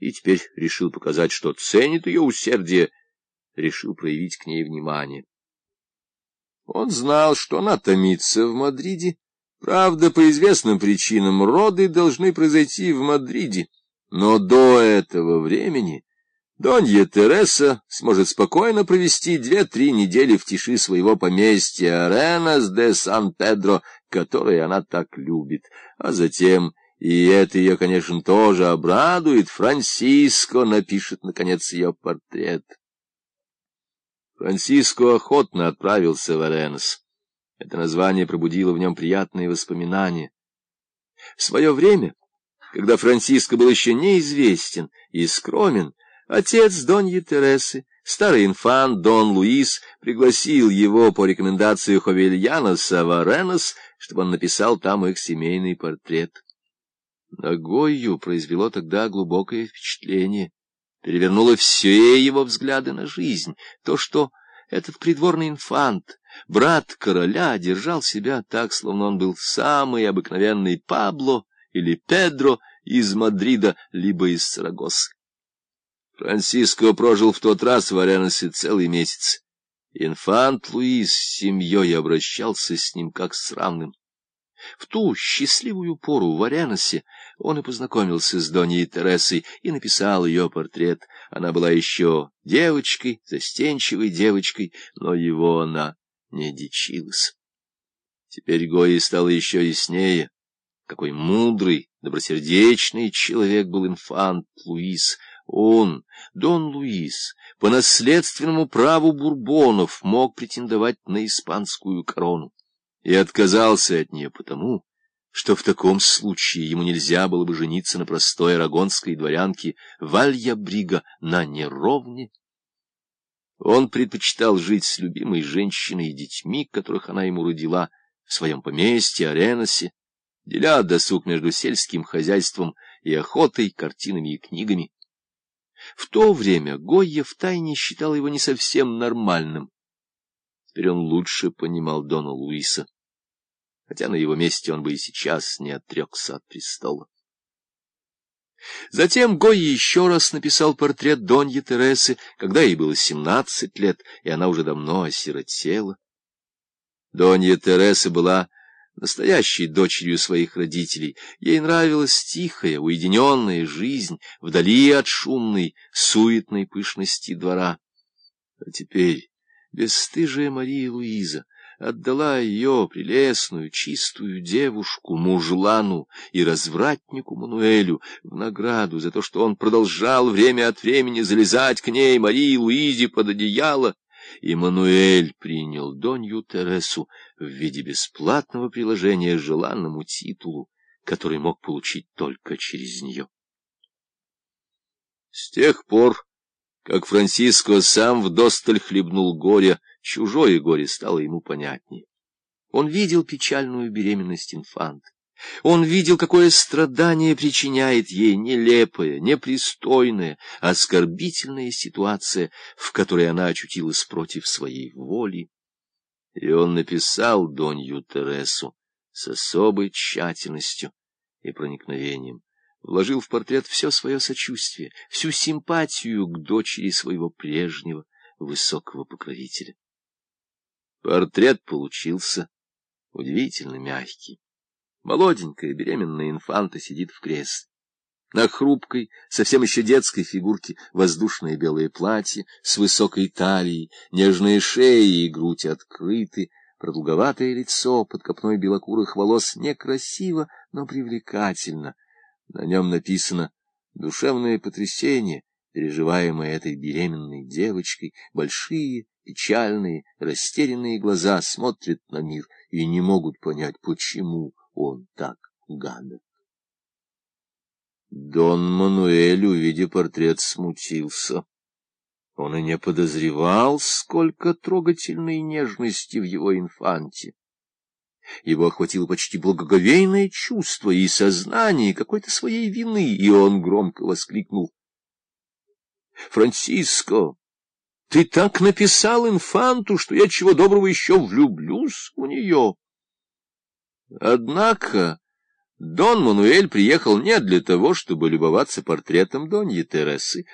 и теперь решил показать, что ценит ее усердие, решил проявить к ней внимание. Он знал, что она томится в Мадриде. Правда, по известным причинам роды должны произойти в Мадриде, но до этого времени Донья Тереса сможет спокойно провести две-три недели в тиши своего поместья Аренас де Сан-Педро, которое она так любит. А затем, и это ее, конечно, тоже обрадует, Франсиско напишет, наконец, ее портрет. Франсиско охотно отправился в Аренас. Это название пробудило в нем приятные воспоминания. В свое время, когда Франсиско был еще неизвестен и скромен, Отец Доньи Тересы, старый инфант Дон Луис, пригласил его по рекомендации Ховельяна Саваренос, чтобы он написал там их семейный портрет. На Гойю произвело тогда глубокое впечатление, перевернуло все его взгляды на жизнь, то, что этот придворный инфант, брат короля, держал себя так, словно он был самый обыкновенный Пабло или Педро из Мадрида, либо из Сарагосы. Франциско прожил в тот раз в Ареносе целый месяц. Инфант Луис с семьей обращался с ним как с равным. В ту счастливую пору в Ареносе он и познакомился с Доней Тересой и написал ее портрет. Она была еще девочкой, застенчивой девочкой, но его она не дичилась. Теперь Гои стало еще яснее, какой мудрый, добросердечный человек был инфант Луис — он, Дон Луис, по наследственному праву бурбонов мог претендовать на испанскую корону и отказался от нее потому, что в таком случае ему нельзя было бы жениться на простой арагонской дворянке Валья Брига на неровне. Он предпочитал жить с любимой женщиной и детьми, которых она ему родила, в своем поместье Ареносе, деля досуг между сельским хозяйством и охотой, картинами и книгами. В то время Гойя втайне считал его не совсем нормальным. Теперь он лучше понимал Дона Луиса, хотя на его месте он бы и сейчас не отрекся от престола. Затем Гойя еще раз написал портрет Доньи Тересы, когда ей было семнадцать лет, и она уже давно осиротела. Донья Тереса была настоящей дочерью своих родителей. Ей нравилась тихая, уединенная жизнь, вдали от шумной, суетной пышности двора. А теперь бесстыжая Мария Луиза отдала ее, прелестную, чистую девушку, мужлану и развратнику Мануэлю, в награду за то, что он продолжал время от времени залезать к ней, Марии Луизе, под одеяло. И Мануэль принял Донью Тересу в виде бесплатного приложения желанному титулу, который мог получить только через нее. С тех пор, как Франциско сам вдосталь хлебнул горе, чужое горе стало ему понятнее. Он видел печальную беременность инфанта. Он видел, какое страдание причиняет ей нелепая, непристойная, оскорбительная ситуация, в которой она очутилась против своей воли. И он написал Донью Тересу с особой тщательностью и проникновением, вложил в портрет все свое сочувствие, всю симпатию к дочери своего прежнего высокого покровителя. Портрет получился удивительно мягкий. Молоденькая беременная инфанта сидит в кресле. На хрупкой, совсем еще детской фигурке воздушное белое платье с высокой талией, нежные шеи и грудь открыты, продолговатое лицо под копной белокурых волос некрасиво, но привлекательно. На нем написано «Душевное потрясение», переживаемое этой беременной девочкой, большие, печальные, растерянные глаза смотрят на мир и не могут понять, почему он так гадок. Дон Мануэль, увидя портрет, смутился. Он и не подозревал, сколько трогательной нежности в его инфанте. Его охватило почти благоговейное чувство и сознание какой-то своей вины, и он громко воскликнул. — Франциско, ты так написал инфанту, что я чего доброго еще влюблюсь в нее. Однако Дон Мануэль приехал не для того, чтобы любоваться портретом Доньи Тересы,